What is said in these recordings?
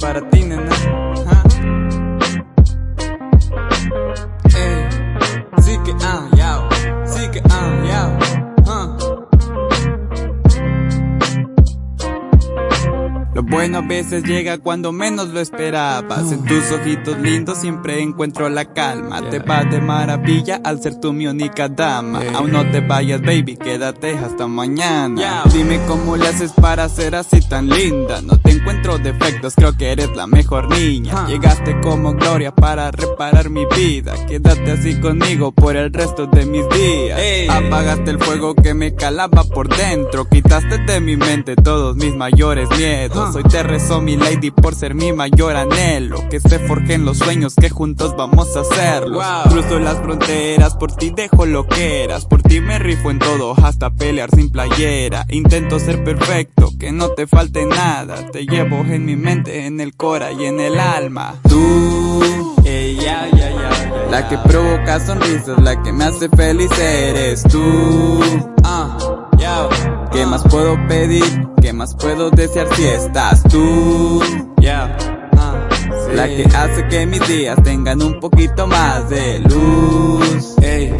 para ti, nena. Ajá. Ey, sí que ah, Lo bueno a veces llega cuando menos lo esperabas. En tus ojitos lindos siempre encuentro la calma. Te vas de maravilla al ser tú mi única dama. Aún no te vayas, baby, quédate hasta mañana. Dime cómo le haces para ser así tan linda. No te encuentro defectos, creo que eres la mejor niña. Llegaste como gloria para reparar mi vida. Quédate así conmigo por el resto de mis días. Apagaste el fuego que me calaba por dentro. Quitaste de mi mente todos mis mayores miedos. Hoy te rezo mi lady por ser mi mayor anhelo. Que se forjen los sueños que juntos vamos a hacerlo. Cruzo las fronteras, por ti dejo lo que eras. Por ti me rifo en todo, hasta pelear sin playera. Intento ser perfecto, que no te falte nada. Te llevo en mi mente, en el cora y en el alma. Tú, ella, ya, ya, la que provoca sonrisas, la que me hace feliz eres tú. Ah, ya. ¿Qué más puedo pedir? ¿Qué más puedo desear si estás tú? Ya. ah, La que hace que mis días tengan un poquito más de luz. Ey,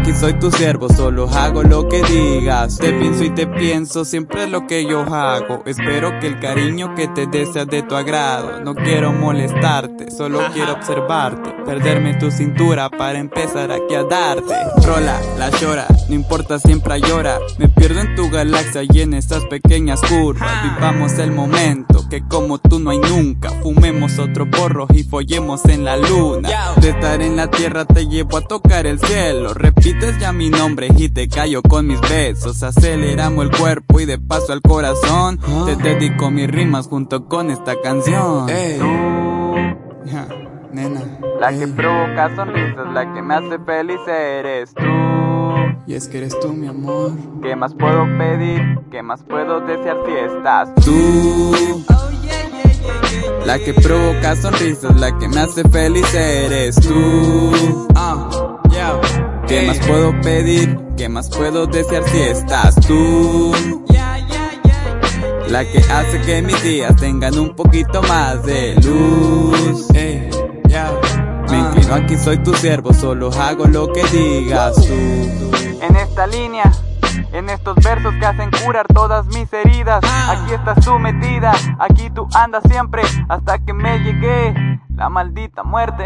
aquí, soy tu siervo, solo hago lo que digas. Te pienso y te pienso, siempre es lo que yo hago. Espero que el cariño que te dé sea de tu agrado. No quiero molestarte, solo quiero observarte. Perderme tu cintura para empezar aquí a darte. Rola, la llora, no importa, siempre llora. Me pierdo en tu galaxia y en esas pequeñas curvas. Vivamos el momento, que como tú no hay nunca. Fumemos otro porro y follemos en la luna. De estar en la tierra te llevo a tocar el cielo. Repites ya mi nombre y te callo con mis besos. Aceleramos el cuerpo y de paso al corazón. Te dedico mis rimas junto con esta canción. Ja, Nena. La que provoca sonrisas, la que me hace feliz eres tú. Y es que eres tú, mi amor. ¿Qué más puedo pedir? ¿Qué más puedo desear si estás tú? La que provoca sonrisas, la que me hace feliz eres tú. Ah, yeah. ¿Qué más puedo pedir? ¿Qué más puedo desear si estás tú? La que hace que mis días tengan un poquito más de luz. Me inclino aquí, soy tu siervo, solo hago lo que digas tú. En esta línea. En estos versos que hacen curar todas mis heridas Aquí estás tú metida, aquí tú andas siempre Hasta que me llegue la maldita muerte